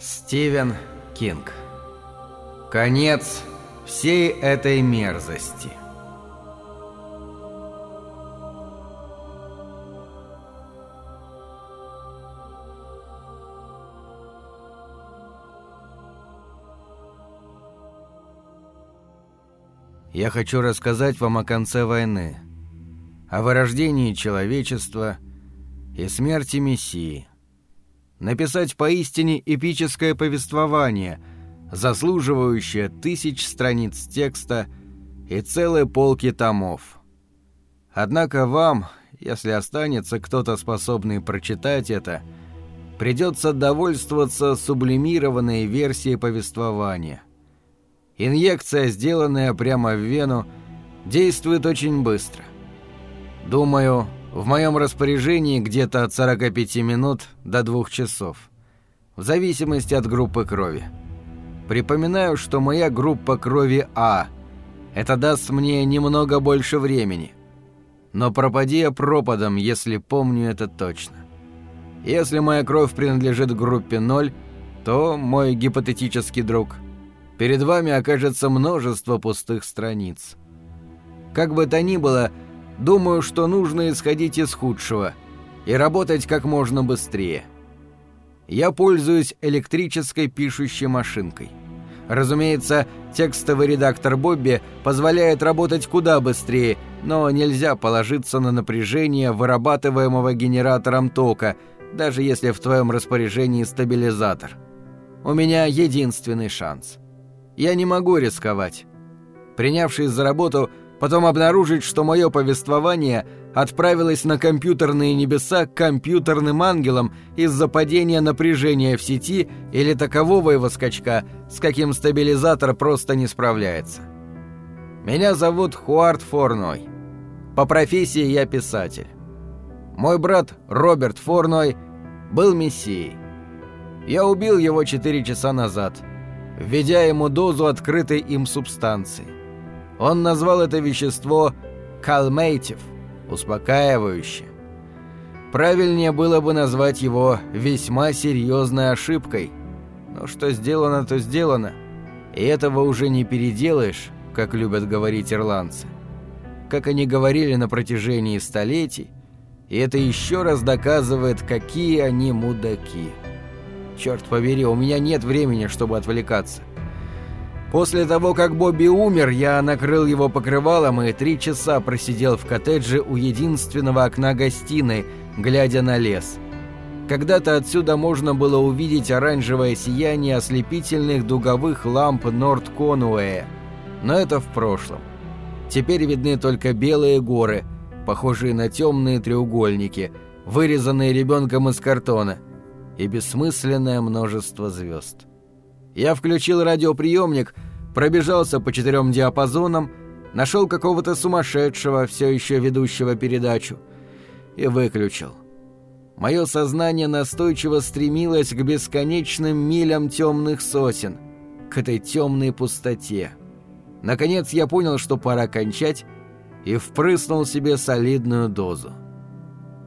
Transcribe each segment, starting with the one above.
Стивен Кинг. Конец всей этой мерзости. Я хочу рассказать вам о конце войны, о вырождении человечества и смерти Мессии – написать поистине эпическое повествование, заслуживающее тысяч страниц текста и целой полки томов. Однако вам, если останется кто-то способный прочитать это, придется довольствоваться сублимированной версией повествования. Инъекция, сделанная прямо в вену, действует очень быстро. Думаю, в моем распоряжении где-то от 45 минут до 2 часов, в зависимости от группы крови. Припоминаю, что моя группа крови А. Это даст мне немного больше времени. Но пропади я пропадом, если помню это точно. Если моя кровь принадлежит группе 0, то, мой гипотетический друг, перед вами окажется множество пустых страниц. Как бы то ни было, Думаю, что нужно исходить из худшего и работать как можно быстрее. Я пользуюсь электрической пишущей машинкой. Разумеется, текстовый редактор Бобби позволяет работать куда быстрее, но нельзя положиться на напряжение, вырабатываемого генератором тока, даже если в твоем распоряжении стабилизатор. У меня единственный шанс. Я не могу рисковать. Принявшись за работу, потом обнаружить, что мое повествование отправилось на компьютерные небеса к компьютерным ангелам из-за падения напряжения в сети или такового его скачка, с каким стабилизатор просто не справляется. Меня зовут Хуарт Форной. По профессии я писатель. Мой брат Роберт Форной был мессией. Я убил его 4 часа назад, введя ему дозу открытой им субстанции. Он назвал это вещество «калмейтив» — успокаивающее. Правильнее было бы назвать его весьма серьезной ошибкой. Но что сделано, то сделано. И этого уже не переделаешь, как любят говорить ирландцы. Как они говорили на протяжении столетий, и это еще раз доказывает, какие они мудаки. Черт побери, у меня нет времени, чтобы отвлекаться. После того, как Бобби умер, я накрыл его покрывалом и три часа просидел в коттедже у единственного окна гостиной, глядя на лес. Когда-то отсюда можно было увидеть оранжевое сияние ослепительных дуговых ламп Норт Конуэя. Но это в прошлом. Теперь видны только белые горы, похожие на темные треугольники, вырезанные ребенком из картона, и бессмысленное множество звезд. Я включил радиоприемник, пробежался по четырем диапазонам, нашел какого-то сумасшедшего, все еще ведущего передачу, и выключил. Мое сознание настойчиво стремилось к бесконечным милям темных сосен, к этой темной пустоте. Наконец я понял, что пора кончать, и впрыснул себе солидную дозу.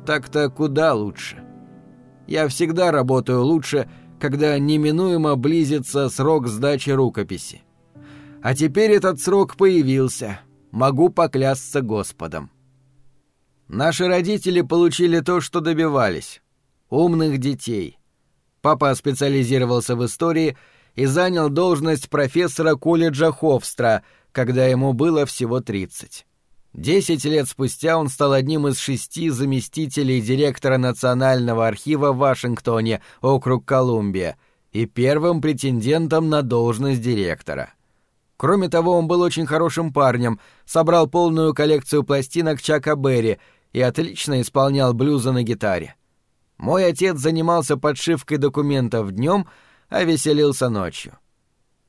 Так-то куда лучше. Я всегда работаю лучше, когда неминуемо близится срок сдачи рукописи. А теперь этот срок появился. Могу поклясться Господом. Наши родители получили то, что добивались. Умных детей. Папа специализировался в истории и занял должность профессора колледжа Хофстра, когда ему было всего 30. Десять лет спустя он стал одним из шести заместителей директора Национального архива в Вашингтоне, округ Колумбия, и первым претендентом на должность директора. Кроме того, он был очень хорошим парнем, собрал полную коллекцию пластинок Чака Берри и отлично исполнял блюзы на гитаре. Мой отец занимался подшивкой документов днем, а веселился ночью.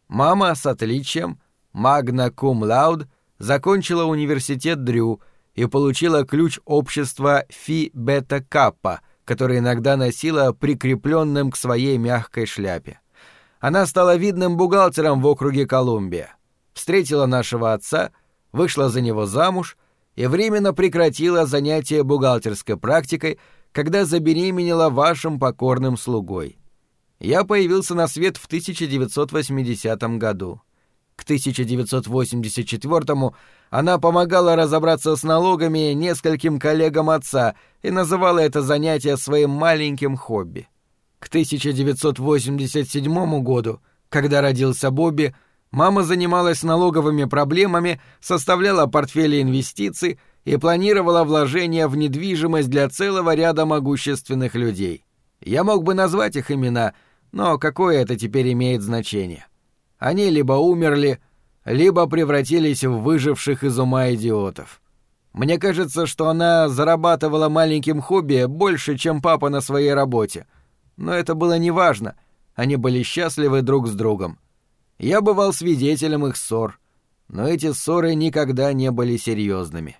Мама с отличием, магна кум лауд — закончила университет Дрю и получила ключ общества Фи Бета Каппа, который иногда носила прикрепленным к своей мягкой шляпе. Она стала видным бухгалтером в округе Колумбия. Встретила нашего отца, вышла за него замуж и временно прекратила занятие бухгалтерской практикой, когда забеременела вашим покорным слугой. Я появился на свет в 1980 году. К 1984 она помогала разобраться с налогами нескольким коллегам отца и называла это занятие своим маленьким хобби. К 1987 году, когда родился Бобби, мама занималась налоговыми проблемами, составляла портфели инвестиций и планировала вложения в недвижимость для целого ряда могущественных людей. Я мог бы назвать их имена, но какое это теперь имеет значение? Они либо умерли, либо превратились в выживших из ума идиотов. Мне кажется, что она зарабатывала маленьким хобби больше, чем папа на своей работе. Но это было неважно. Они были счастливы друг с другом. Я бывал свидетелем их ссор, но эти ссоры никогда не были серьезными.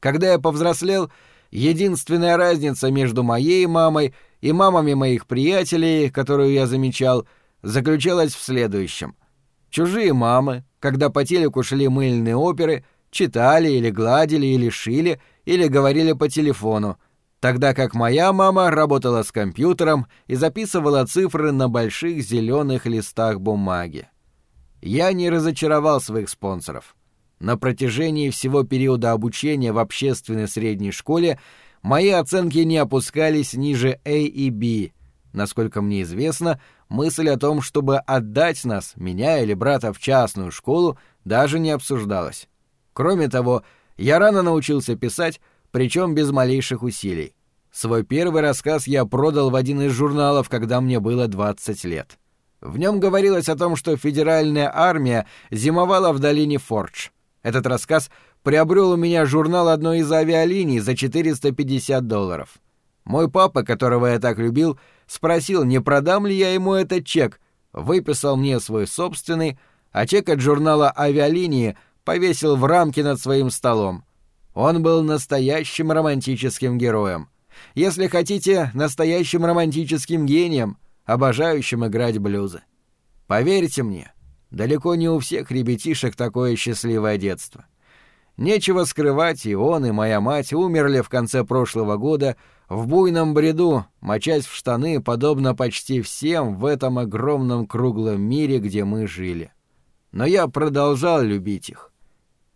Когда я повзрослел, единственная разница между моей мамой и мамами моих приятелей, которую я замечал, заключалась в следующем — Чужие мамы, когда по телеку шли мыльные оперы, читали или гладили или шили или говорили по телефону, тогда как моя мама работала с компьютером и записывала цифры на больших зеленых листах бумаги. Я не разочаровал своих спонсоров. На протяжении всего периода обучения в общественной средней школе мои оценки не опускались ниже A и B. Насколько мне известно, мысль о том, чтобы отдать нас, меня или брата, в частную школу, даже не обсуждалась. Кроме того, я рано научился писать, причем без малейших усилий. Свой первый рассказ я продал в один из журналов, когда мне было 20 лет. В нем говорилось о том, что федеральная армия зимовала в долине Фордж. Этот рассказ приобрел у меня журнал одной из авиалиний за 450 долларов. Мой папа, которого я так любил, спросил, не продам ли я ему этот чек, выписал мне свой собственный, а чек от журнала «Авиалинии» повесил в рамке над своим столом. Он был настоящим романтическим героем. Если хотите, настоящим романтическим гением, обожающим играть блюзы. Поверьте мне, далеко не у всех ребятишек такое счастливое детство. Нечего скрывать, и он, и моя мать умерли в конце прошлого года в буйном бреду, мочась в штаны, подобно почти всем в этом огромном круглом мире, где мы жили. Но я продолжал любить их.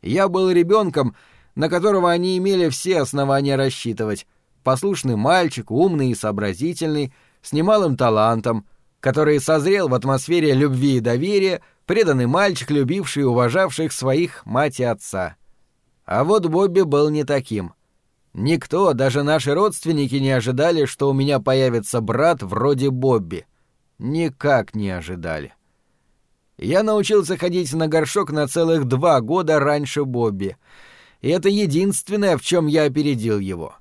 Я был ребенком, на которого они имели все основания рассчитывать. Послушный мальчик, умный и сообразительный, с немалым талантом, который созрел в атмосфере любви и доверия, преданный мальчик, любивший и уважавших своих мать и отца. А вот Бобби был не таким — Никто, даже наши родственники, не ожидали, что у меня появится брат вроде Бобби. Никак не ожидали. Я научился ходить на горшок на целых два года раньше Бобби. И это единственное, в чем я опередил его.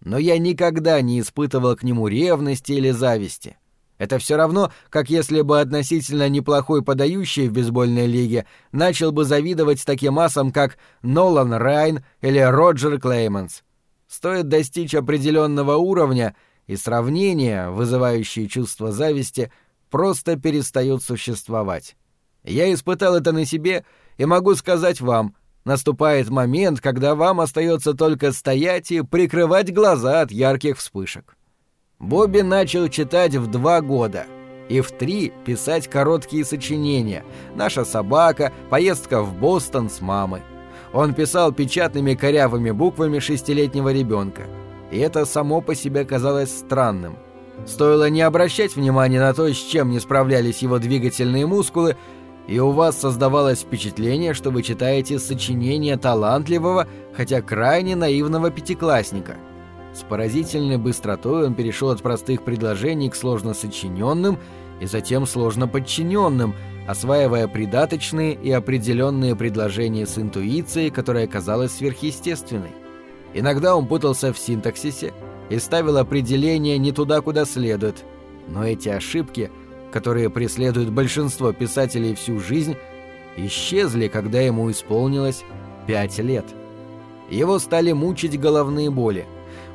Но я никогда не испытывал к нему ревности или зависти. Это все равно, как если бы относительно неплохой подающий в бейсбольной лиге начал бы завидовать таким асам, как Нолан Райн или Роджер Клейманс. Стоит достичь определенного уровня, и сравнения, вызывающие чувство зависти, просто перестают существовать. Я испытал это на себе и могу сказать вам, наступает момент, когда вам остается только стоять и прикрывать глаза от ярких вспышек. Бобби начал читать в два года и в три писать короткие сочинения «Наша собака», «Поездка в Бостон с мамой». Он писал печатными корявыми буквами шестилетнего ребенка. И это само по себе казалось странным. Стоило не обращать внимания на то, с чем не справлялись его двигательные мускулы, и у вас создавалось впечатление, что вы читаете сочинение талантливого, хотя крайне наивного пятиклассника. С поразительной быстротой он перешел от простых предложений к сложно сочиненным и затем сложно подчиненным – осваивая придаточные и определенные предложения с интуицией, которая казалась сверхъестественной. Иногда он путался в синтаксисе и ставил определения не туда, куда следует, но эти ошибки, которые преследуют большинство писателей всю жизнь, исчезли, когда ему исполнилось пять лет. Его стали мучить головные боли.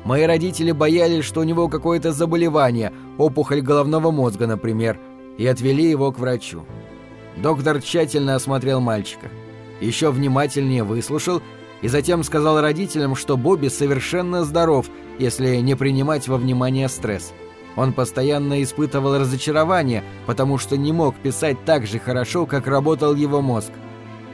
Мои родители боялись, что у него какое-то заболевание, опухоль головного мозга, например, и отвели его к врачу. Доктор тщательно осмотрел мальчика, еще внимательнее выслушал и затем сказал родителям, что Бобби совершенно здоров, если не принимать во внимание стресс. Он постоянно испытывал разочарование, потому что не мог писать так же хорошо, как работал его мозг.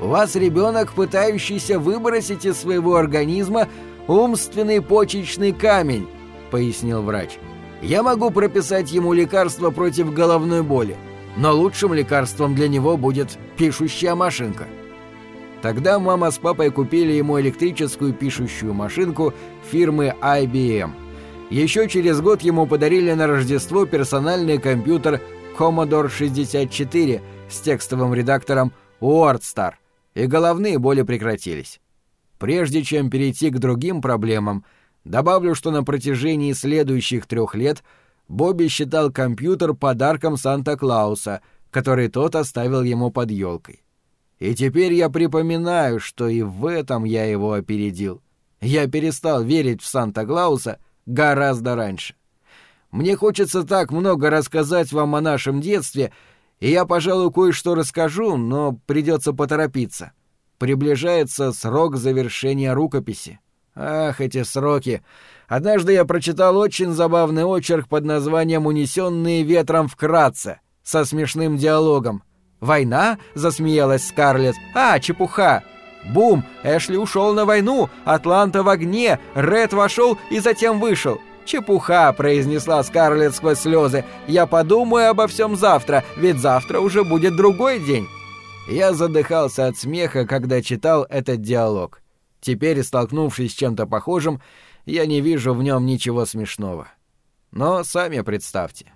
«У вас ребенок, пытающийся выбросить из своего организма умственный почечный камень», — пояснил врач. «Я могу прописать ему лекарство против головной боли, но лучшим лекарством для него будет пишущая машинка». Тогда мама с папой купили ему электрическую пишущую машинку фирмы IBM. Еще через год ему подарили на Рождество персональный компьютер Commodore 64 с текстовым редактором WordStar, и головные боли прекратились. Прежде чем перейти к другим проблемам, добавлю, что на протяжении следующих трех лет Бобби считал компьютер подарком Санта-Клауса, который тот оставил ему под елкой. И теперь я припоминаю, что и в этом я его опередил. Я перестал верить в Санта-Клауса гораздо раньше. Мне хочется так много рассказать вам о нашем детстве, и я, пожалуй, кое-что расскажу, но придется поторопиться. Приближается срок завершения рукописи. Ах, эти сроки! Однажды я прочитал очень забавный очерк под названием «Унесенные ветром вкратце» со смешным диалогом. «Война?» — засмеялась Скарлетт. «А, чепуха!» «Бум! Эшли ушел на войну! Атланта в огне! Ред вошел и затем вышел!» «Чепуха!» — произнесла Скарлетт сквозь слезы. «Я подумаю обо всем завтра, ведь завтра уже будет другой день!» Я задыхался от смеха, когда читал этот диалог. Теперь, столкнувшись с чем-то похожим, я не вижу в нем ничего смешного. Но сами представьте.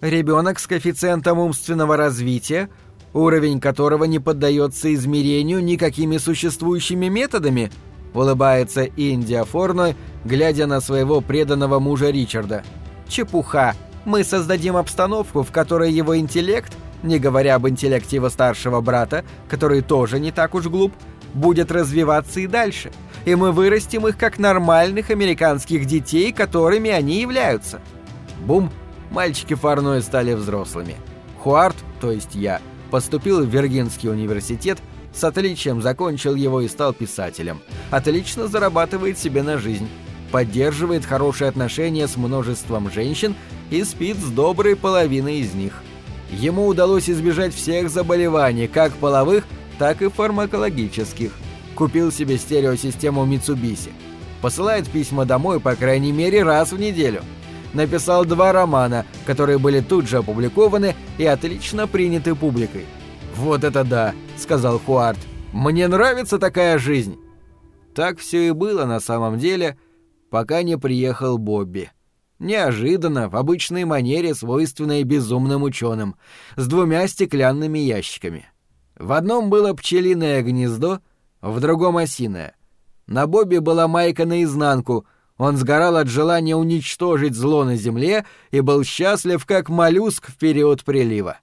Ребенок с коэффициентом умственного развития, уровень которого не поддается измерению никакими существующими методами, улыбается Индия Форной, глядя на своего преданного мужа Ричарда. Чепуха. Мы создадим обстановку, в которой его интеллект, не говоря об интеллекте его старшего брата, который тоже не так уж глуп, будет развиваться и дальше. И мы вырастим их как нормальных американских детей, которыми они являются. Бум мальчики Фарной стали взрослыми. Хуарт, то есть я, поступил в Виргинский университет, с отличием закончил его и стал писателем. Отлично зарабатывает себе на жизнь. Поддерживает хорошие отношения с множеством женщин и спит с доброй половиной из них. Ему удалось избежать всех заболеваний, как половых, так и фармакологических. Купил себе стереосистему Mitsubishi. Посылает письма домой по крайней мере раз в неделю – написал два романа, которые были тут же опубликованы и отлично приняты публикой. «Вот это да!» — сказал Хуарт. «Мне нравится такая жизнь!» Так все и было на самом деле, пока не приехал Бобби. Неожиданно, в обычной манере, свойственной безумным ученым, с двумя стеклянными ящиками. В одном было пчелиное гнездо, в другом — осиное. На Бобби была майка наизнанку, он сгорал от желания уничтожить зло на земле и был счастлив, как моллюск в период прилива.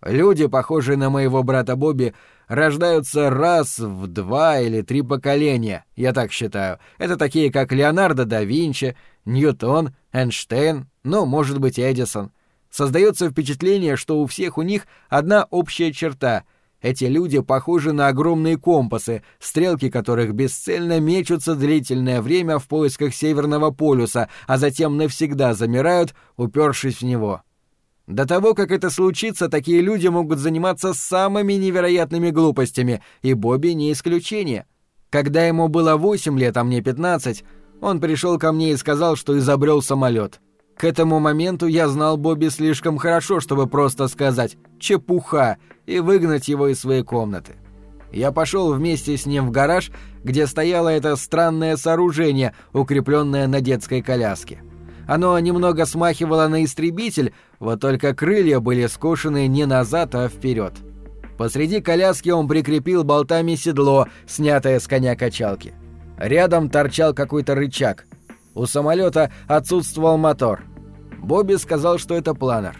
Люди, похожие на моего брата Бобби, рождаются раз в два или три поколения, я так считаю. Это такие, как Леонардо да Винчи, Ньютон, Эйнштейн, ну, может быть, Эдисон. Создается впечатление, что у всех у них одна общая черта — эти люди похожи на огромные компасы, стрелки которых бесцельно мечутся длительное время в поисках Северного полюса, а затем навсегда замирают, упершись в него. До того, как это случится, такие люди могут заниматься самыми невероятными глупостями, и Бобби не исключение. Когда ему было 8 лет, а мне 15, он пришел ко мне и сказал, что изобрел самолет. К этому моменту я знал Бобби слишком хорошо, чтобы просто сказать «чепуха» и выгнать его из своей комнаты. Я пошел вместе с ним в гараж, где стояло это странное сооружение, укрепленное на детской коляске. Оно немного смахивало на истребитель, вот только крылья были скошены не назад, а вперед. Посреди коляски он прикрепил болтами седло, снятое с коня качалки. Рядом торчал какой-то рычаг. У самолета отсутствовал мотор. Бобби сказал, что это планер.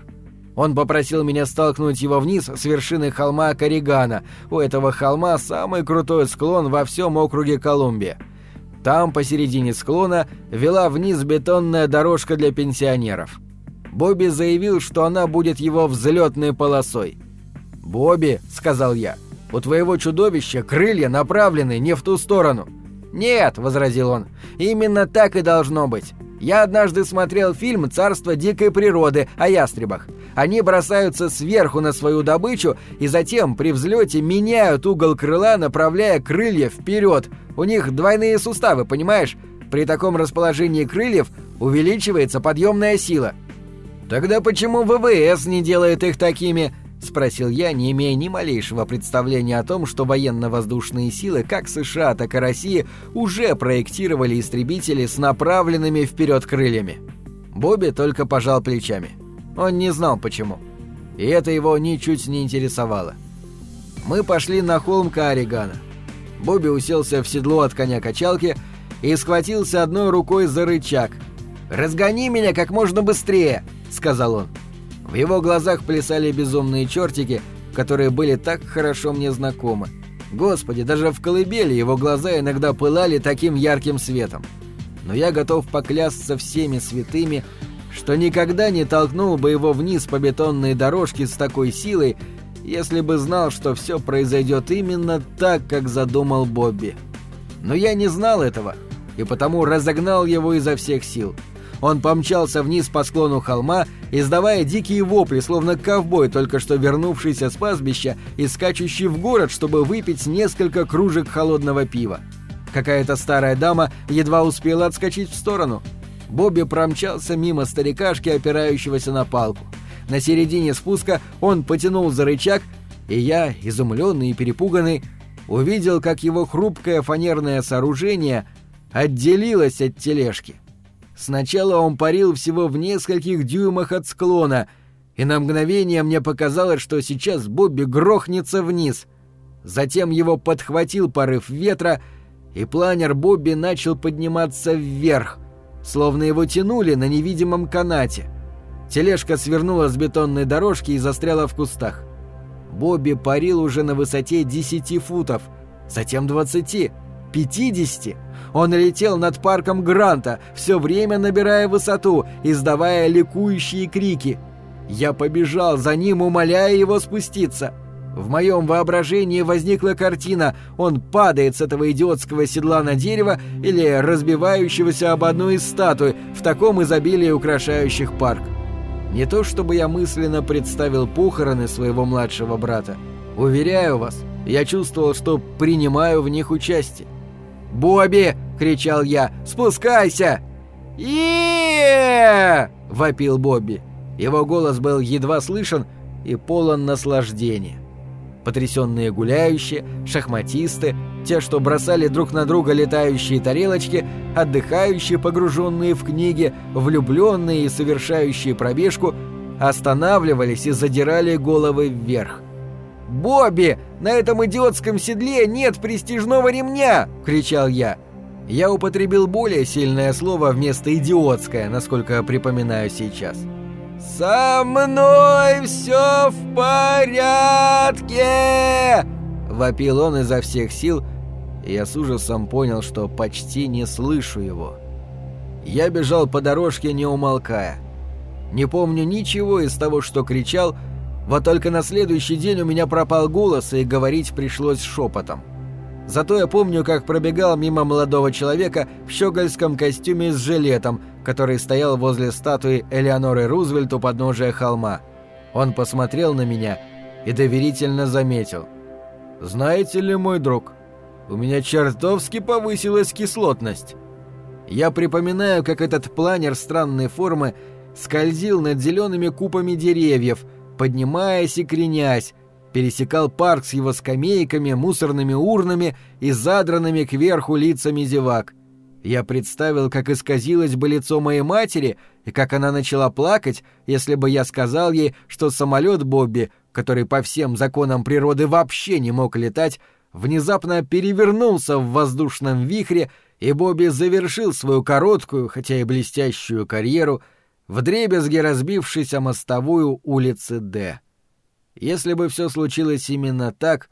Он попросил меня столкнуть его вниз с вершины холма Коригана. У этого холма самый крутой склон во всем округе Колумбия. Там, посередине склона, вела вниз бетонная дорожка для пенсионеров. Бобби заявил, что она будет его взлетной полосой. «Бобби», — сказал я, — «у твоего чудовища крылья направлены не в ту сторону». «Нет», — возразил он, — «именно так и должно быть. Я однажды смотрел фильм «Царство дикой природы» о ястребах. Они бросаются сверху на свою добычу и затем при взлете меняют угол крыла, направляя крылья вперед. У них двойные суставы, понимаешь? При таком расположении крыльев увеличивается подъемная сила. Тогда почему ВВС не делает их такими? — спросил я, не имея ни малейшего представления о том, что военно-воздушные силы как США, так и России уже проектировали истребители с направленными вперед крыльями. Бобби только пожал плечами. Он не знал почему. И это его ничуть не интересовало. Мы пошли на холм Кааригана. Бобби уселся в седло от коня-качалки и схватился одной рукой за рычаг. «Разгони меня как можно быстрее!» — сказал он. В его глазах плясали безумные чертики, которые были так хорошо мне знакомы. Господи, даже в колыбели его глаза иногда пылали таким ярким светом. Но я готов поклясться всеми святыми, что никогда не толкнул бы его вниз по бетонной дорожке с такой силой, если бы знал, что все произойдет именно так, как задумал Бобби. Но я не знал этого, и потому разогнал его изо всех сил — он помчался вниз по склону холма, издавая дикие вопли, словно ковбой, только что вернувшийся с пастбища и скачущий в город, чтобы выпить несколько кружек холодного пива. Какая-то старая дама едва успела отскочить в сторону. Бобби промчался мимо старикашки, опирающегося на палку. На середине спуска он потянул за рычаг, и я, изумленный и перепуганный, увидел, как его хрупкое фанерное сооружение отделилось от тележки. Сначала он парил всего в нескольких дюймах от склона, и на мгновение мне показалось, что сейчас Бобби грохнется вниз. Затем его подхватил порыв ветра, и планер Бобби начал подниматься вверх, словно его тянули на невидимом канате. Тележка свернула с бетонной дорожки и застряла в кустах. Бобби парил уже на высоте 10 футов, затем 20, 50. Он летел над парком Гранта, все время набирая высоту, издавая ликующие крики. Я побежал за ним, умоляя его спуститься. В моем воображении возникла картина. Он падает с этого идиотского седла на дерево или разбивающегося об одну из статуй в таком изобилии украшающих парк. Не то чтобы я мысленно представил похороны своего младшего брата. Уверяю вас, я чувствовал, что принимаю в них участие. «Бобби!» — кричал я. «Спускайся!» и вопил Бобби. Его голос был едва слышен и полон наслаждения. Потрясенные гуляющие, шахматисты, те, что бросали друг на друга летающие тарелочки, отдыхающие, погруженные в книги, влюбленные и совершающие пробежку, останавливались и задирали головы вверх. «Бобби, на этом идиотском седле нет престижного ремня!» — кричал я. Я употребил более сильное слово вместо «идиотское», насколько припоминаю сейчас. «Со мной все в порядке!» — вопил он изо всех сил, и я с ужасом понял, что почти не слышу его. Я бежал по дорожке, не умолкая. Не помню ничего из того, что кричал, — вот только на следующий день у меня пропал голос, и говорить пришлось шепотом. Зато я помню, как пробегал мимо молодого человека в щегольском костюме с жилетом, который стоял возле статуи Элеоноры Рузвельт у подножия холма. Он посмотрел на меня и доверительно заметил. «Знаете ли, мой друг, у меня чертовски повысилась кислотность». Я припоминаю, как этот планер странной формы скользил над зелеными купами деревьев – поднимаясь и кренясь, пересекал парк с его скамейками, мусорными урнами и задранными кверху лицами зевак. Я представил, как исказилось бы лицо моей матери и как она начала плакать, если бы я сказал ей, что самолет Бобби, который по всем законам природы вообще не мог летать, внезапно перевернулся в воздушном вихре, и Бобби завершил свою короткую, хотя и блестящую карьеру — вдребезги разбившись о мостовую улицы Д. Если бы все случилось именно так,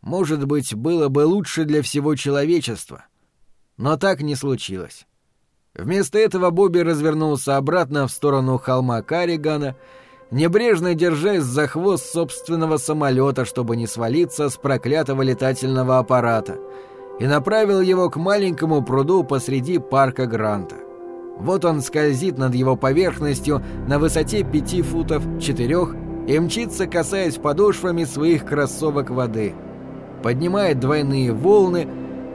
может быть, было бы лучше для всего человечества. Но так не случилось. Вместо этого Бобби развернулся обратно в сторону холма Карригана, небрежно держась за хвост собственного самолета, чтобы не свалиться с проклятого летательного аппарата, и направил его к маленькому пруду посреди парка Гранта. Вот он скользит над его поверхностью на высоте пяти футов четырех и мчится, касаясь подошвами своих кроссовок воды. Поднимает двойные волны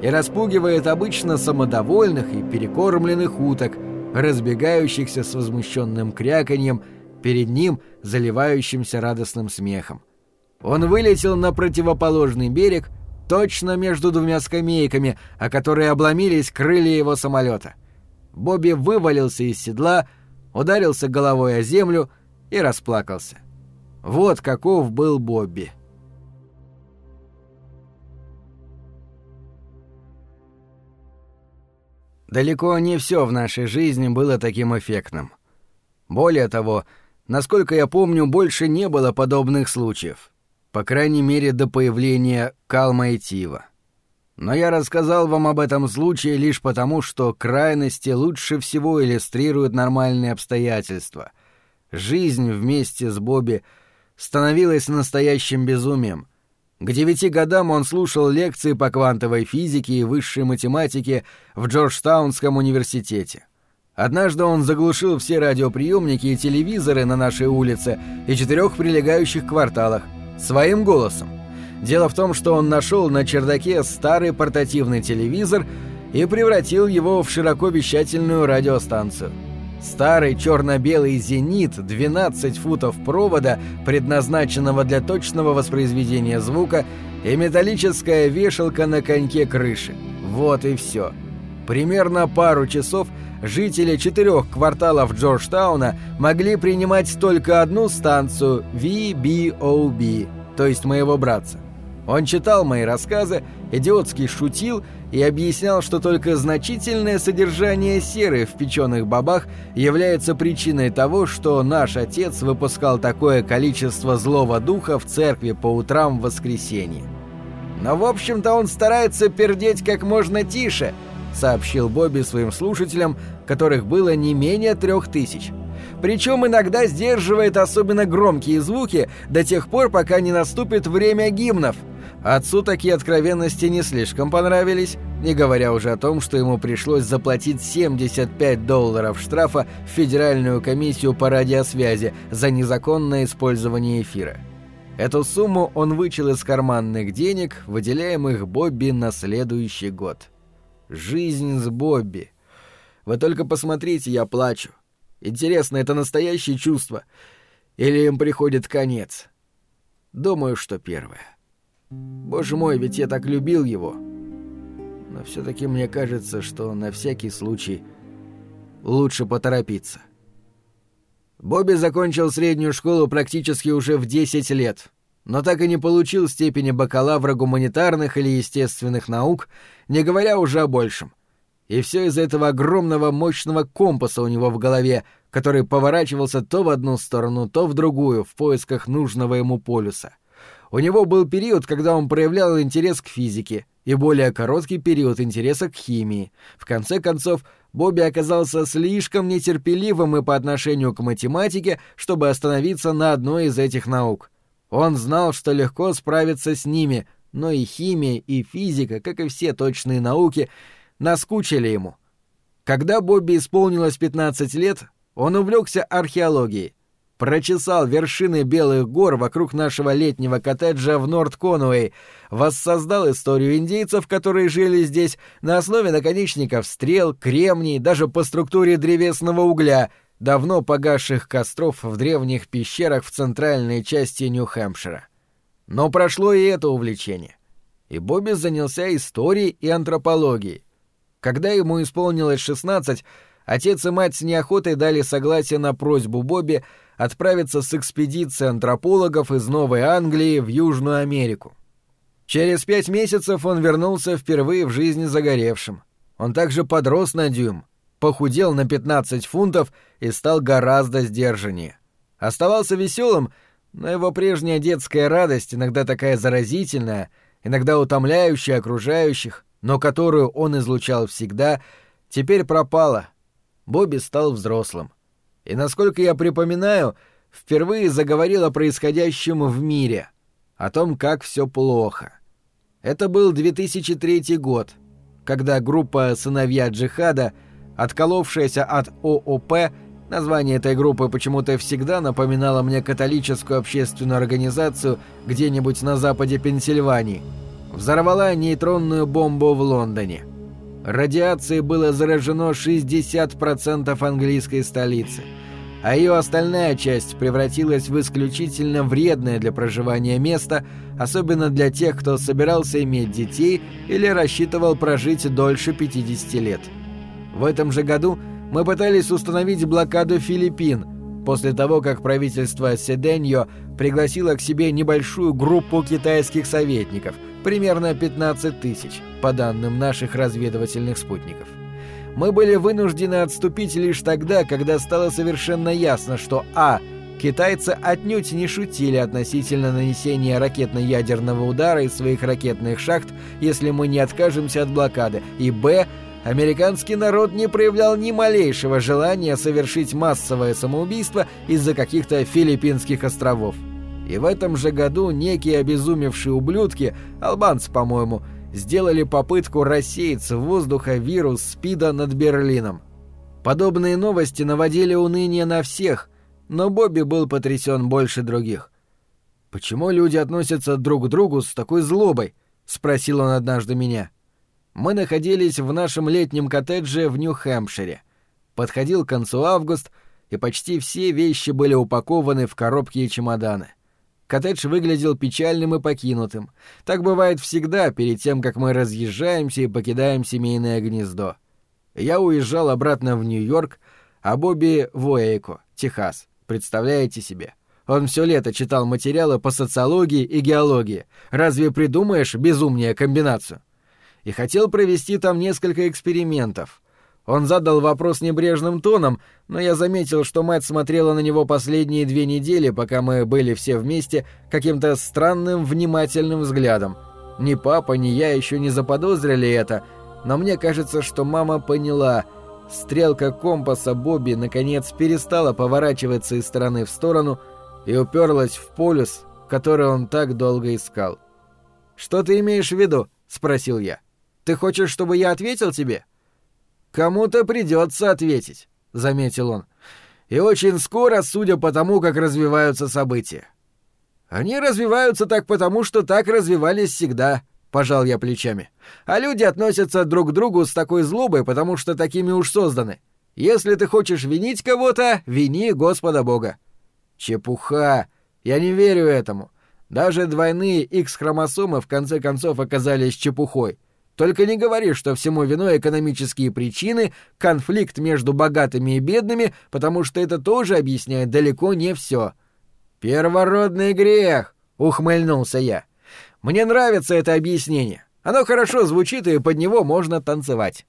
и распугивает обычно самодовольных и перекормленных уток, разбегающихся с возмущенным кряканьем перед ним, заливающимся радостным смехом. Он вылетел на противоположный берег, точно между двумя скамейками, о которые обломились крылья его самолета. Бобби вывалился из седла, ударился головой о землю и расплакался. Вот каков был Бобби. Далеко не все в нашей жизни было таким эффектным. Более того, насколько я помню, больше не было подобных случаев. По крайней мере, до появления Калма и Тива. Но я рассказал вам об этом случае лишь потому, что крайности лучше всего иллюстрируют нормальные обстоятельства. Жизнь вместе с Бобби становилась настоящим безумием. К девяти годам он слушал лекции по квантовой физике и высшей математике в Джорджтаунском университете. Однажды он заглушил все радиоприемники и телевизоры на нашей улице и четырех прилегающих кварталах своим голосом. Дело в том, что он нашел на чердаке старый портативный телевизор и превратил его в широко вещательную радиостанцию. Старый черно-белый «Зенит» 12 футов провода, предназначенного для точного воспроизведения звука, и металлическая вешалка на коньке крыши. Вот и все. Примерно пару часов жители четырех кварталов Джорджтауна могли принимать только одну станцию VBOB, то есть моего братца. Он читал мои рассказы, идиотски шутил и объяснял, что только значительное содержание серы в печеных бобах является причиной того, что наш отец выпускал такое количество злого духа в церкви по утрам в воскресенье. Но в общем-то он старается пердеть как можно тише, сообщил Бобби своим слушателям, которых было не менее трех тысяч. Причем иногда сдерживает особенно громкие звуки до тех пор, пока не наступит время гимнов – Отцу такие откровенности не слишком понравились, не говоря уже о том, что ему пришлось заплатить 75 долларов штрафа в Федеральную комиссию по радиосвязи за незаконное использование эфира. Эту сумму он вычел из карманных денег, выделяемых Бобби на следующий год. Жизнь с Бобби. Вы только посмотрите, я плачу. Интересно, это настоящее чувство? Или им приходит конец? Думаю, что первое. Боже мой, ведь я так любил его. Но все-таки мне кажется, что на всякий случай лучше поторопиться. Бобби закончил среднюю школу практически уже в 10 лет, но так и не получил степени бакалавра гуманитарных или естественных наук, не говоря уже о большем. И все из-за этого огромного мощного компаса у него в голове, который поворачивался то в одну сторону, то в другую в поисках нужного ему полюса. У него был период, когда он проявлял интерес к физике, и более короткий период интереса к химии. В конце концов, Бобби оказался слишком нетерпеливым и по отношению к математике, чтобы остановиться на одной из этих наук. Он знал, что легко справиться с ними, но и химия, и физика, как и все точные науки, наскучили ему. Когда Бобби исполнилось 15 лет, он увлекся археологией прочесал вершины Белых гор вокруг нашего летнего коттеджа в Норт-Конуэй, воссоздал историю индейцев, которые жили здесь, на основе наконечников стрел, кремний, даже по структуре древесного угля, давно погасших костров в древних пещерах в центральной части Нью-Хэмпшира. Но прошло и это увлечение. И Бобби занялся историей и антропологией. Когда ему исполнилось 16, отец и мать с неохотой дали согласие на просьбу Бобби отправиться с экспедицией антропологов из Новой Англии в Южную Америку. Через пять месяцев он вернулся впервые в жизни загоревшим. Он также подрос на дюйм, похудел на 15 фунтов и стал гораздо сдержаннее. Оставался веселым, но его прежняя детская радость, иногда такая заразительная, иногда утомляющая окружающих, но которую он излучал всегда, теперь пропала. Бобби стал взрослым и, насколько я припоминаю, впервые заговорил о происходящем в мире, о том, как все плохо. Это был 2003 год, когда группа «Сыновья джихада» отколовшаяся от ООП, название этой группы почему-то всегда напоминало мне католическую общественную организацию где-нибудь на западе Пенсильвании, взорвала нейтронную бомбу в Лондоне. Радиацией было заражено 60% английской столицы, а ее остальная часть превратилась в исключительно вредное для проживания место, особенно для тех, кто собирался иметь детей или рассчитывал прожить дольше 50 лет. В этом же году мы пытались установить блокаду Филиппин, после того, как правительство Седеньо пригласило к себе небольшую группу китайских советников, примерно 15 тысяч, по данным наших разведывательных спутников. Мы были вынуждены отступить лишь тогда, когда стало совершенно ясно, что а. Китайцы отнюдь не шутили относительно нанесения ракетно-ядерного удара из своих ракетных шахт, если мы не откажемся от блокады, и б американский народ не проявлял ни малейшего желания совершить массовое самоубийство из-за каких-то филиппинских островов. И в этом же году некие обезумевшие ублюдки, албанцы, по-моему, сделали попытку рассеять с воздуха вирус СПИДа над Берлином. Подобные новости наводили уныние на всех, но Бобби был потрясен больше других. «Почему люди относятся друг к другу с такой злобой?» — спросил он однажды меня. — мы находились в нашем летнем коттедже в Нью-Хэмпшире. Подходил к концу август, и почти все вещи были упакованы в коробки и чемоданы. Коттедж выглядел печальным и покинутым. Так бывает всегда перед тем, как мы разъезжаемся и покидаем семейное гнездо. Я уезжал обратно в Нью-Йорк, а Бобби в Уэйко, Техас. Представляете себе? Он все лето читал материалы по социологии и геологии. Разве придумаешь безумнее комбинацию? и хотел провести там несколько экспериментов. Он задал вопрос небрежным тоном, но я заметил, что мать смотрела на него последние две недели, пока мы были все вместе, каким-то странным внимательным взглядом. Ни папа, ни я еще не заподозрили это, но мне кажется, что мама поняла. Стрелка компаса Бобби наконец перестала поворачиваться из стороны в сторону и уперлась в полюс, который он так долго искал. «Что ты имеешь в виду?» — спросил я. — ты хочешь, чтобы я ответил тебе? Кому-то придется ответить, заметил он. И очень скоро, судя по тому, как развиваются события. Они развиваются так потому, что так развивались всегда, пожал я плечами. А люди относятся друг к другу с такой злобой, потому что такими уж созданы. Если ты хочешь винить кого-то, вини Господа Бога. Чепуха. Я не верю этому. Даже двойные X-хромосомы в конце концов оказались чепухой. Только не говори, что всему виной экономические причины, конфликт между богатыми и бедными, потому что это тоже объясняет далеко не все. «Первородный грех!» — ухмыльнулся я. «Мне нравится это объяснение. Оно хорошо звучит, и под него можно танцевать».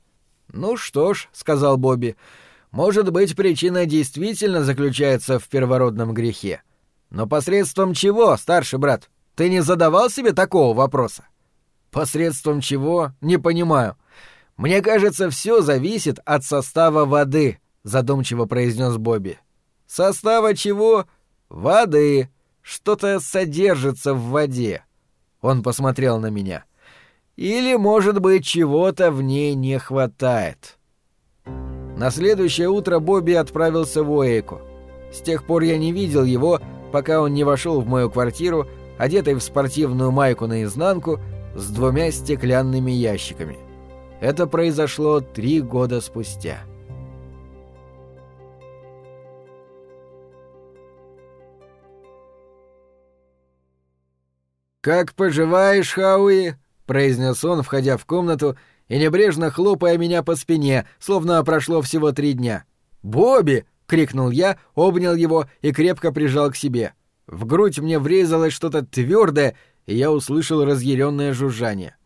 «Ну что ж», — сказал Бобби, — «может быть, причина действительно заключается в первородном грехе. Но посредством чего, старший брат? Ты не задавал себе такого вопроса?» Посредством чего? Не понимаю. Мне кажется, все зависит от состава воды, задумчиво произнес Бобби. Состава чего? Воды. Что-то содержится в воде. Он посмотрел на меня. Или, может быть, чего-то в ней не хватает. На следующее утро Бобби отправился в Уэйку. С тех пор я не видел его, пока он не вошел в мою квартиру, одетый в спортивную майку наизнанку с двумя стеклянными ящиками. Это произошло три года спустя. «Как поживаешь, Хауи?» — произнес он, входя в комнату и небрежно хлопая меня по спине, словно прошло всего три дня. «Бобби!» — крикнул я, обнял его и крепко прижал к себе. В грудь мне врезалось что-то твердое и я услышал разъяренное жужжание.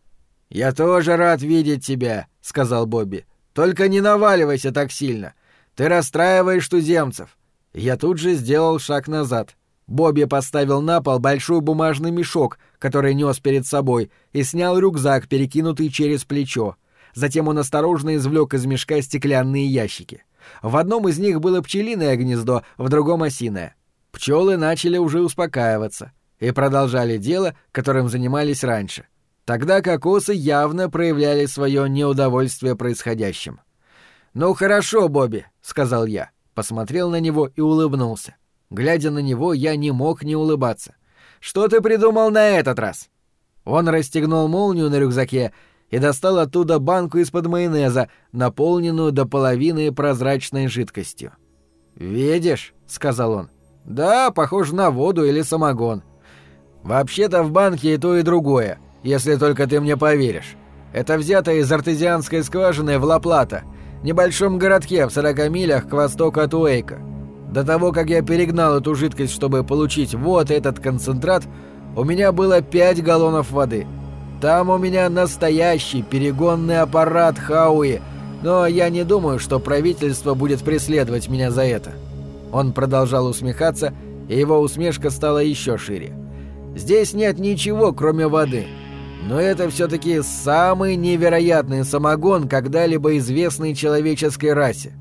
«Я тоже рад видеть тебя», — сказал Бобби. «Только не наваливайся так сильно. Ты расстраиваешь туземцев». Я тут же сделал шаг назад. Бобби поставил на пол большой бумажный мешок, который нес перед собой, и снял рюкзак, перекинутый через плечо. Затем он осторожно извлек из мешка стеклянные ящики. В одном из них было пчелиное гнездо, в другом — осиное. Пчелы начали уже успокаиваться и продолжали дело, которым занимались раньше. Тогда кокосы явно проявляли свое неудовольствие происходящим. «Ну хорошо, Бобби», — сказал я. Посмотрел на него и улыбнулся. Глядя на него, я не мог не улыбаться. «Что ты придумал на этот раз?» Он расстегнул молнию на рюкзаке и достал оттуда банку из-под майонеза, наполненную до половины прозрачной жидкостью. «Видишь?» — сказал он. «Да, похоже на воду или самогон. Вообще-то в банке и то, и другое, если только ты мне поверишь. Это взято из артезианской скважины в Ла-Плата, небольшом городке в 40 милях к востоку от Уэйка. До того, как я перегнал эту жидкость, чтобы получить вот этот концентрат, у меня было 5 галлонов воды. Там у меня настоящий перегонный аппарат Хауи, но я не думаю, что правительство будет преследовать меня за это». Он продолжал усмехаться, и его усмешка стала еще шире. «Здесь нет ничего, кроме воды». Но это все-таки самый невероятный самогон, когда-либо известный человеческой расе.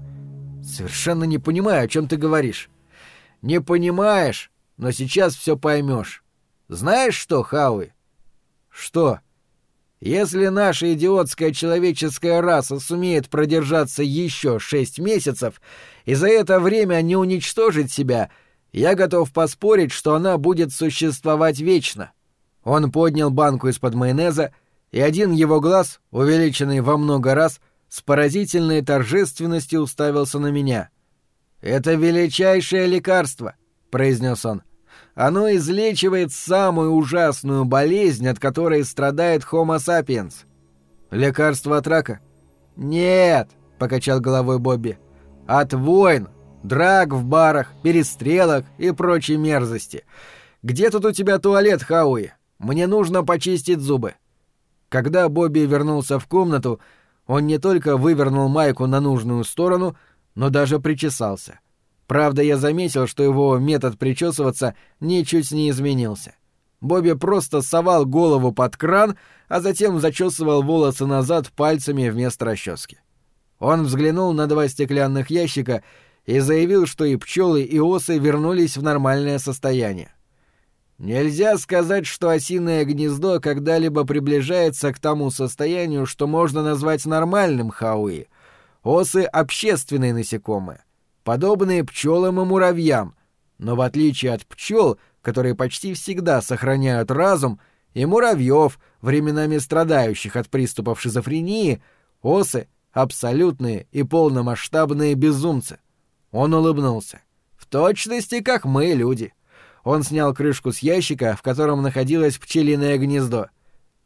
Совершенно не понимаю, о чем ты говоришь. Не понимаешь, но сейчас все поймешь. Знаешь что, Хауи? Что? Если наша идиотская человеческая раса сумеет продержаться еще шесть месяцев и за это время не уничтожить себя, я готов поспорить, что она будет существовать вечно. — он поднял банку из-под майонеза, и один его глаз, увеличенный во много раз, с поразительной торжественностью уставился на меня. «Это величайшее лекарство», — произнес он. «Оно излечивает самую ужасную болезнь, от которой страдает Homo sapiens». «Лекарство от рака?» «Нет», — покачал головой Бобби. «От войн, драк в барах, перестрелок и прочей мерзости. Где тут у тебя туалет, Хауи?» Мне нужно почистить зубы». Когда Бобби вернулся в комнату, он не только вывернул майку на нужную сторону, но даже причесался. Правда, я заметил, что его метод причесываться ничуть не изменился. Бобби просто совал голову под кран, а затем зачесывал волосы назад пальцами вместо расчески. Он взглянул на два стеклянных ящика и заявил, что и пчелы, и осы вернулись в нормальное состояние. Нельзя сказать, что осиное гнездо когда-либо приближается к тому состоянию, что можно назвать нормальным хауи. Осы — общественные насекомые, подобные пчелам и муравьям, но в отличие от пчел, которые почти всегда сохраняют разум, и муравьев, временами страдающих от приступов шизофрении, осы — абсолютные и полномасштабные безумцы. Он улыбнулся. В точности, как мы, люди. — он снял крышку с ящика, в котором находилось пчелиное гнездо.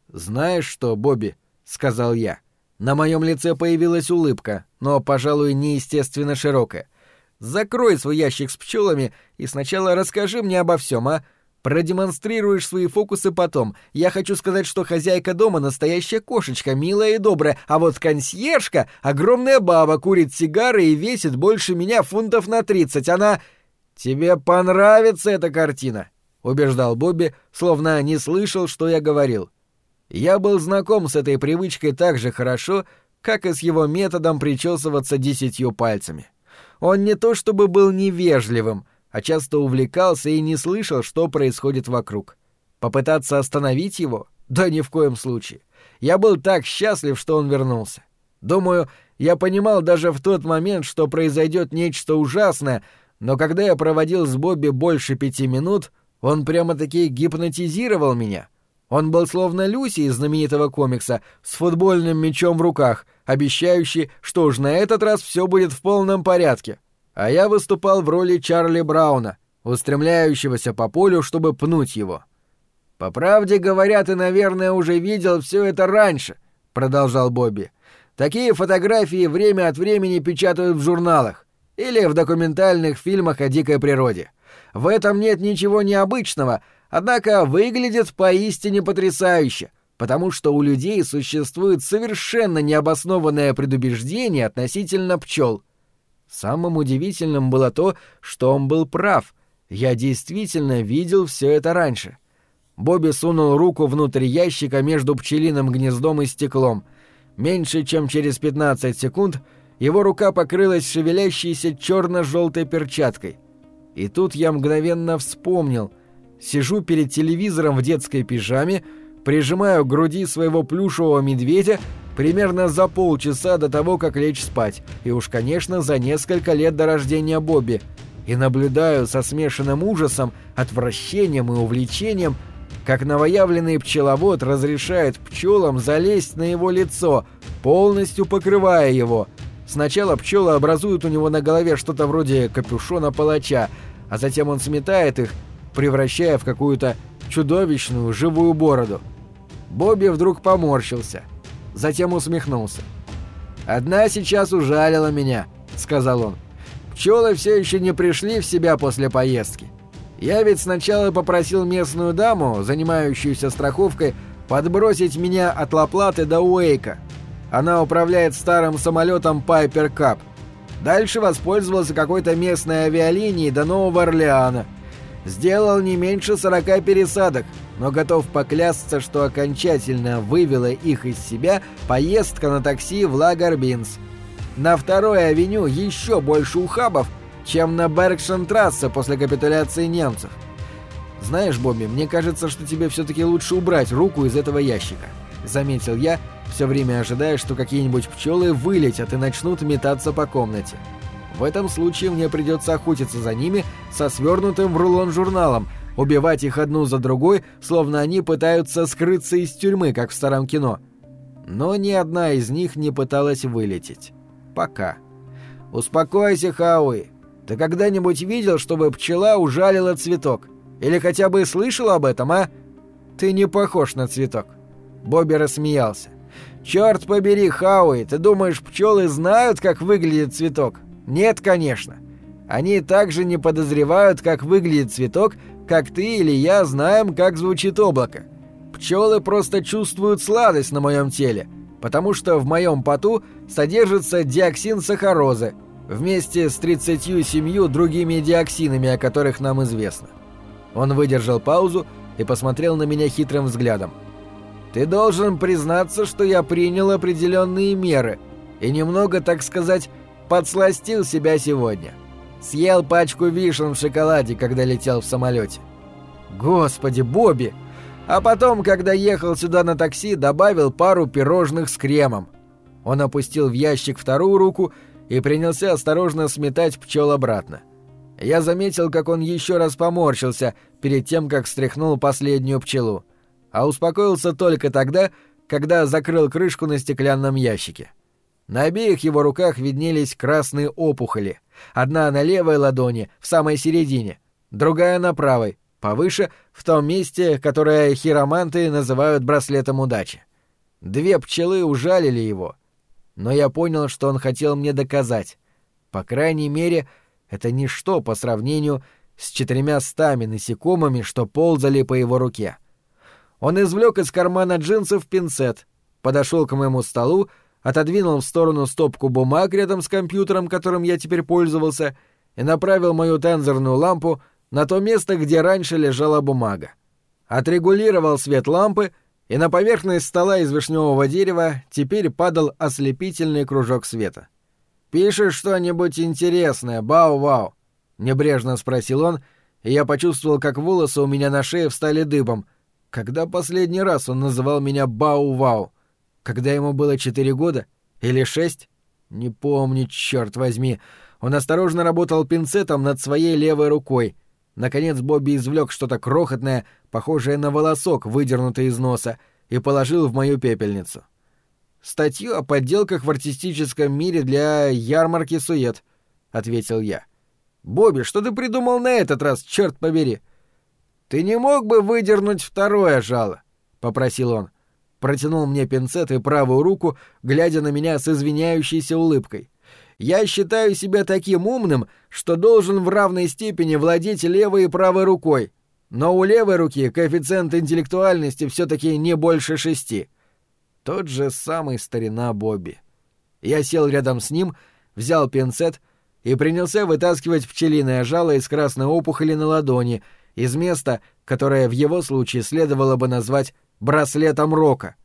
«Знаешь что, Бобби?» — сказал я. На моем лице появилась улыбка, но, пожалуй, неестественно широкая. «Закрой свой ящик с пчелами и сначала расскажи мне обо всем, а? Продемонстрируешь свои фокусы потом. Я хочу сказать, что хозяйка дома настоящая кошечка, милая и добрая, а вот консьержка — огромная баба, курит сигары и весит больше меня фунтов на тридцать. Она...» «Тебе понравится эта картина», — убеждал Бобби, словно не слышал, что я говорил. Я был знаком с этой привычкой так же хорошо, как и с его методом причесываться десятью пальцами. Он не то чтобы был невежливым, а часто увлекался и не слышал, что происходит вокруг. Попытаться остановить его? Да ни в коем случае. Я был так счастлив, что он вернулся. Думаю, я понимал даже в тот момент, что произойдет нечто ужасное, но когда я проводил с Бобби больше пяти минут, он прямо-таки гипнотизировал меня. Он был словно Люси из знаменитого комикса с футбольным мячом в руках, обещающий, что уж на этот раз все будет в полном порядке. А я выступал в роли Чарли Брауна, устремляющегося по полю, чтобы пнуть его. «По правде говоря, ты, наверное, уже видел все это раньше», — продолжал Бобби. «Такие фотографии время от времени печатают в журналах или в документальных фильмах о дикой природе. В этом нет ничего необычного, однако выглядит поистине потрясающе, потому что у людей существует совершенно необоснованное предубеждение относительно пчел. Самым удивительным было то, что он был прав. Я действительно видел все это раньше. Бобби сунул руку внутрь ящика между пчелиным гнездом и стеклом. Меньше чем через 15 секунд — его рука покрылась шевелящейся черно-желтой перчаткой. И тут я мгновенно вспомнил. Сижу перед телевизором в детской пижаме, прижимаю к груди своего плюшевого медведя, примерно за полчаса до того, как лечь спать, и уж, конечно, за несколько лет до рождения Бобби. И наблюдаю со смешанным ужасом, отвращением и увлечением, как новоявленный пчеловод разрешает пчелам залезть на его лицо, полностью покрывая его. Сначала пчелы образуют у него на голове что-то вроде капюшона палача, а затем он сметает их, превращая в какую-то чудовищную живую бороду. Бобби вдруг поморщился — затем усмехнулся. «Одна сейчас ужалила меня», — сказал он. «Пчелы все еще не пришли в себя после поездки. Я ведь сначала попросил местную даму, занимающуюся страховкой, подбросить меня от Лаплаты до Уэйка. Она управляет старым самолетом Пайпер Кап. Дальше воспользовался какой-то местной авиалинией до Нового Орлеана. Сделал не меньше 40 пересадок, но готов поклясться, что окончательно вывела их из себя поездка на такси в Лагарбинс. На второй авеню еще больше ухабов, чем на Бергшен-трассе после капитуляции немцев. «Знаешь, Бобби, мне кажется, что тебе все-таки лучше убрать руку из этого ящика», — заметил я, все время ожидая, что какие-нибудь пчелы вылетят и начнут метаться по комнате. В этом случае мне придется охотиться за ними со свернутым в рулон журналом, убивать их одну за другой, словно они пытаются скрыться из тюрьмы, как в старом кино. Но ни одна из них не пыталась вылететь. Пока. «Успокойся, Хауи. Ты когда-нибудь видел, чтобы пчела ужалила цветок? Или хотя бы слышал об этом, а? Ты не похож на цветок». Бобби рассмеялся. «Черт побери, Хауи, ты думаешь, пчелы знают, как выглядит цветок? Нет, конечно. Они также не подозревают, как выглядит цветок, как ты или я знаем, как звучит облако. Пчелы просто чувствуют сладость на моем теле, потому что в моем поту содержится диоксин сахарозы вместе с 37 другими диоксинами, о которых нам известно. Он выдержал паузу и посмотрел на меня хитрым взглядом. «Ты должен признаться, что я принял определенные меры и немного, так сказать, подсластил себя сегодня». Съел пачку вишен в шоколаде, когда летел в самолете. Господи, Бобби! А потом, когда ехал сюда на такси, добавил пару пирожных с кремом. Он опустил в ящик вторую руку и принялся осторожно сметать пчел обратно. Я заметил, как он еще раз поморщился перед тем, как стряхнул последнюю пчелу. А успокоился только тогда, когда закрыл крышку на стеклянном ящике. На обеих его руках виднелись красные опухоли — Одна на левой ладони, в самой середине, другая на правой, повыше, в том месте, которое хироманты называют браслетом удачи. Две пчелы ужалили его. Но я понял, что он хотел мне доказать. По крайней мере, это ничто по сравнению с четырьмя стами насекомыми, что ползали по его руке. Он извлек из кармана джинсов пинцет, подошел к моему столу отодвинул в сторону стопку бумаг рядом с компьютером, которым я теперь пользовался, и направил мою тензорную лампу на то место, где раньше лежала бумага. Отрегулировал свет лампы, и на поверхность стола из вишневого дерева теперь падал ослепительный кружок света. «Пишешь что-нибудь интересное, Бау-Вау?» — небрежно спросил он, и я почувствовал, как волосы у меня на шее встали дыбом. Когда последний раз он называл меня Бау-Вау? Когда ему было четыре года? Или шесть? Не помню, черт возьми. Он осторожно работал пинцетом над своей левой рукой. Наконец Бобби извлек что-то крохотное, похожее на волосок, выдернутый из носа, и положил в мою пепельницу. «Статью о подделках в артистическом мире для ярмарки сует», — ответил я. «Бобби, что ты придумал на этот раз, черт побери?» «Ты не мог бы выдернуть второе жало?» — попросил он протянул мне пинцет и правую руку, глядя на меня с извиняющейся улыбкой. «Я считаю себя таким умным, что должен в равной степени владеть левой и правой рукой. Но у левой руки коэффициент интеллектуальности все-таки не больше шести». Тот же самый старина Бобби. Я сел рядом с ним, взял пинцет и принялся вытаскивать пчелиное жало из красной опухоли на ладони, из места, которое в его случае следовало бы назвать браслетом Рока.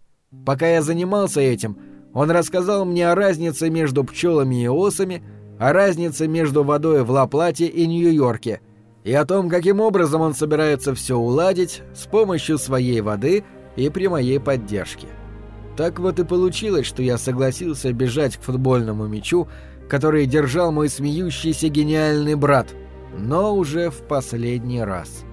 Пока я занимался этим, он рассказал мне о разнице между пчелами и осами, о разнице между водой в Ла-Плате и Нью-Йорке, и о том, каким образом он собирается все уладить с помощью своей воды и при моей поддержке. Так вот и получилось, что я согласился бежать к футбольному мячу, который держал мой смеющийся гениальный брат, но уже в последний раз.